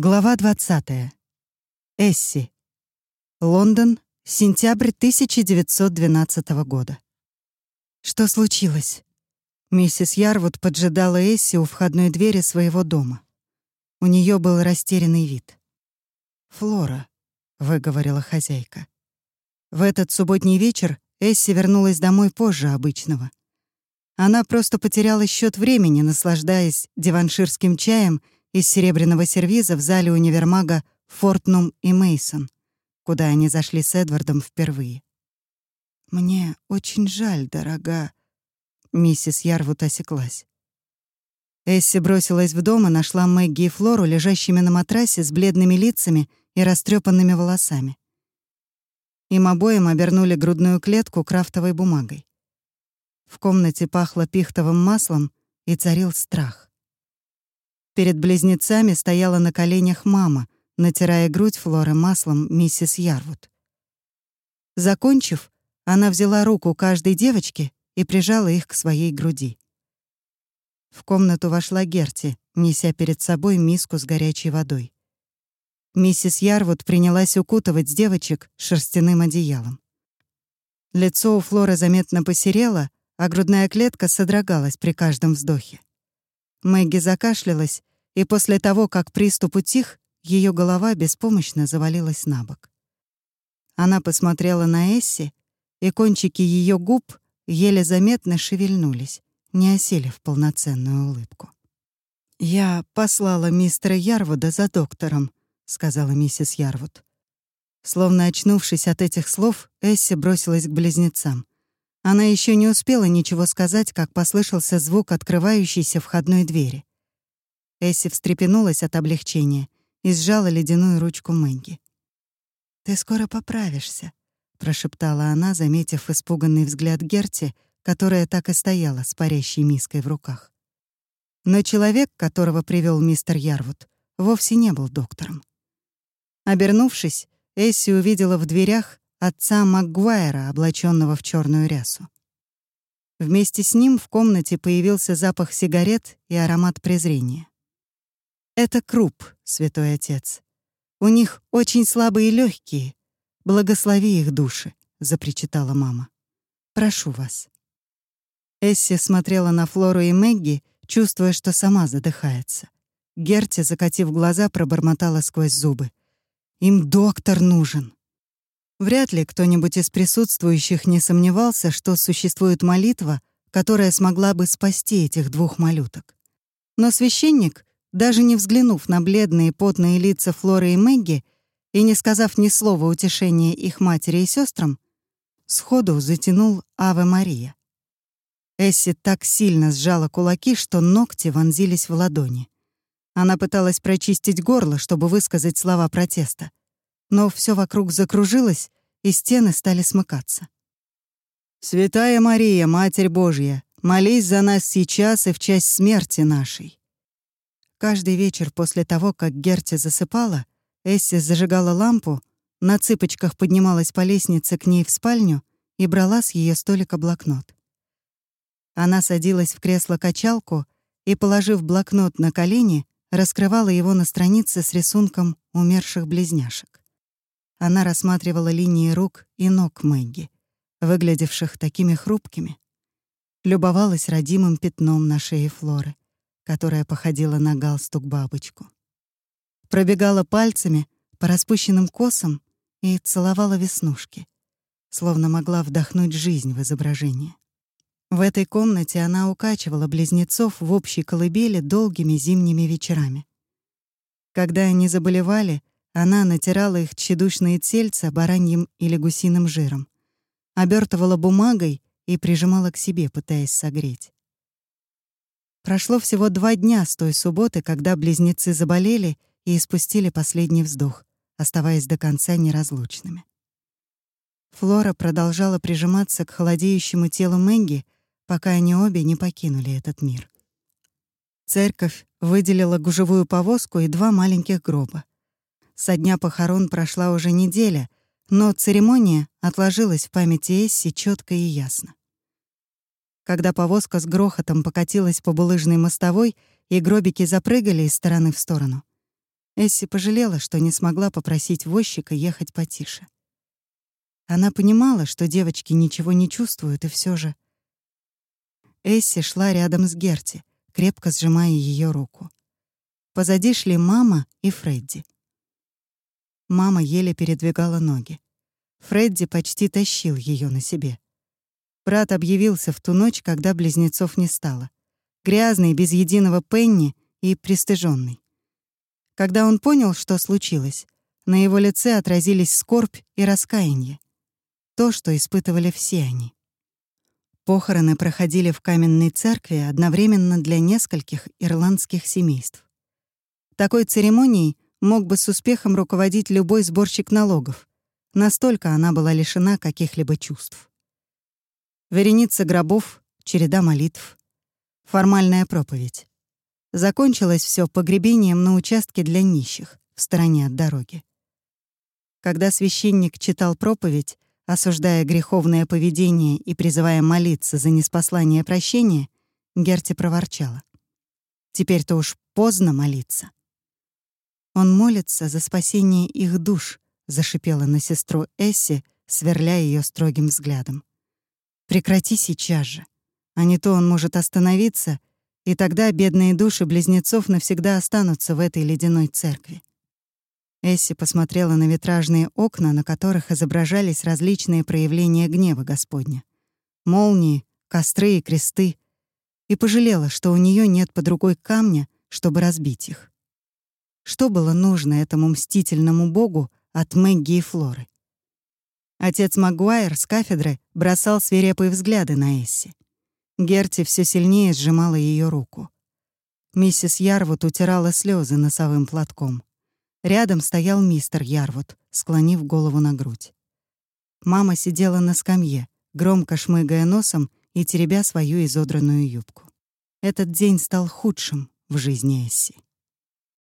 Глава 20. Эсси. Лондон, сентябрь 1912 года. Что случилось? Миссис Ярвуд поджидала Эсси у входной двери своего дома. У нее был растерянный вид. «Флора», — выговорила хозяйка. В этот субботний вечер Эсси вернулась домой позже обычного. Она просто потеряла счет времени, наслаждаясь диванширским чаем — из серебряного сервиза в зале универмага Фортнум и Мейсон, куда они зашли с Эдвардом впервые. «Мне очень жаль, дорога...» Миссис Ярвуд осеклась. Эсси бросилась в дом и нашла Мэгги и Флору, лежащими на матрасе с бледными лицами и растрепанными волосами. Им обоим обернули грудную клетку крафтовой бумагой. В комнате пахло пихтовым маслом и царил страх. Перед близнецами стояла на коленях мама, натирая грудь Флоры маслом миссис Ярвуд. Закончив, она взяла руку каждой девочки и прижала их к своей груди. В комнату вошла Герти, неся перед собой миску с горячей водой. Миссис Ярвуд принялась укутывать девочек шерстяным одеялом. Лицо у Флоры заметно посерело, а грудная клетка содрогалась при каждом вздохе. Мэгги закашлялась и после того, как приступ утих, ее голова беспомощно завалилась на бок. Она посмотрела на Эсси, и кончики ее губ еле заметно шевельнулись, не осилив полноценную улыбку. «Я послала мистера Ярвуда за доктором», — сказала миссис Ярвуд. Словно очнувшись от этих слов, Эсси бросилась к близнецам. Она еще не успела ничего сказать, как послышался звук открывающейся входной двери. Эсси встрепенулась от облегчения и сжала ледяную ручку Мэгги. «Ты скоро поправишься», — прошептала она, заметив испуганный взгляд Герти, которая так и стояла с парящей миской в руках. Но человек, которого привел мистер Ярвуд, вовсе не был доктором. Обернувшись, Эсси увидела в дверях отца Макгуайра, облаченного в черную рясу. Вместе с ним в комнате появился запах сигарет и аромат презрения. Это круп, святой отец. У них очень слабые легкие. Благослови их души, запричитала мама. Прошу вас. Эсси смотрела на Флору и Мэгги, чувствуя, что сама задыхается. Герти, закатив глаза, пробормотала сквозь зубы. «Им доктор нужен!» Вряд ли кто-нибудь из присутствующих не сомневался, что существует молитва, которая смогла бы спасти этих двух малюток. Но священник даже не взглянув на бледные потные лица Флоры и Мэгги и не сказав ни слова утешения их матери и сестрам, сходу затянул «Аве Мария». Эсси так сильно сжала кулаки, что ногти вонзились в ладони. Она пыталась прочистить горло, чтобы высказать слова протеста. Но все вокруг закружилось, и стены стали смыкаться. «Святая Мария, Матерь Божья, молись за нас сейчас и в часть смерти нашей». Каждый вечер после того, как Герти засыпала, Эсси зажигала лампу, на цыпочках поднималась по лестнице к ней в спальню и брала с ее столика блокнот. Она садилась в кресло-качалку и, положив блокнот на колени, раскрывала его на странице с рисунком умерших близняшек. Она рассматривала линии рук и ног Мэгги, выглядевших такими хрупкими. Любовалась родимым пятном на шее Флоры — которая походила на галстук-бабочку. Пробегала пальцами по распущенным косам и целовала веснушки, словно могла вдохнуть жизнь в изображение. В этой комнате она укачивала близнецов в общей колыбели долгими зимними вечерами. Когда они заболевали, она натирала их тщедушные тельца бараньим или гусиным жиром, обертывала бумагой и прижимала к себе, пытаясь согреть. Прошло всего два дня с той субботы, когда близнецы заболели и испустили последний вздох, оставаясь до конца неразлучными. Флора продолжала прижиматься к холодеющему телу Мэнги, пока они обе не покинули этот мир. Церковь выделила гужевую повозку и два маленьких гроба. Со дня похорон прошла уже неделя, но церемония отложилась в памяти Эсси четко и ясно. Когда повозка с грохотом покатилась по булыжной мостовой, и гробики запрыгали из стороны в сторону. Эсси пожалела, что не смогла попросить возчика ехать потише. Она понимала, что девочки ничего не чувствуют, и все же... Эсси шла рядом с Герти, крепко сжимая ее руку. Позади шли мама и Фредди. Мама еле передвигала ноги. Фредди почти тащил ее на себе. Брат объявился в ту ночь, когда близнецов не стало. Грязный, без единого пенни и пристыженный. Когда он понял, что случилось, на его лице отразились скорбь и раскаяние. То, что испытывали все они. Похороны проходили в каменной церкви одновременно для нескольких ирландских семейств. Такой церемонией мог бы с успехом руководить любой сборщик налогов. Настолько она была лишена каких-либо чувств. Вереница гробов, череда молитв, формальная проповедь. Закончилось все погребением на участке для нищих, в стороне от дороги. Когда священник читал проповедь, осуждая греховное поведение и призывая молиться за неспослание прощения, Герти проворчала. «Теперь-то уж поздно молиться». «Он молится за спасение их душ», — зашипела на сестру Эсси, сверляя ее строгим взглядом. «Прекрати сейчас же, а не то он может остановиться и тогда бедные души близнецов навсегда останутся в этой ледяной церкви. Эсси посмотрела на витражные окна, на которых изображались различные проявления гнева Господня. Молнии, костры и кресты. И пожалела, что у нее нет под рукой камня, чтобы разбить их. Что было нужно этому мстительному богу от Мэгги и Флоры? Отец Магуайр с кафедры бросал свирепые взгляды на Эсси. Герти все сильнее сжимала ее руку. Миссис Ярвуд утирала слезы носовым платком. Рядом стоял мистер Ярвуд, склонив голову на грудь. Мама сидела на скамье, громко шмыгая носом и теребя свою изодранную юбку. Этот день стал худшим в жизни Эсси.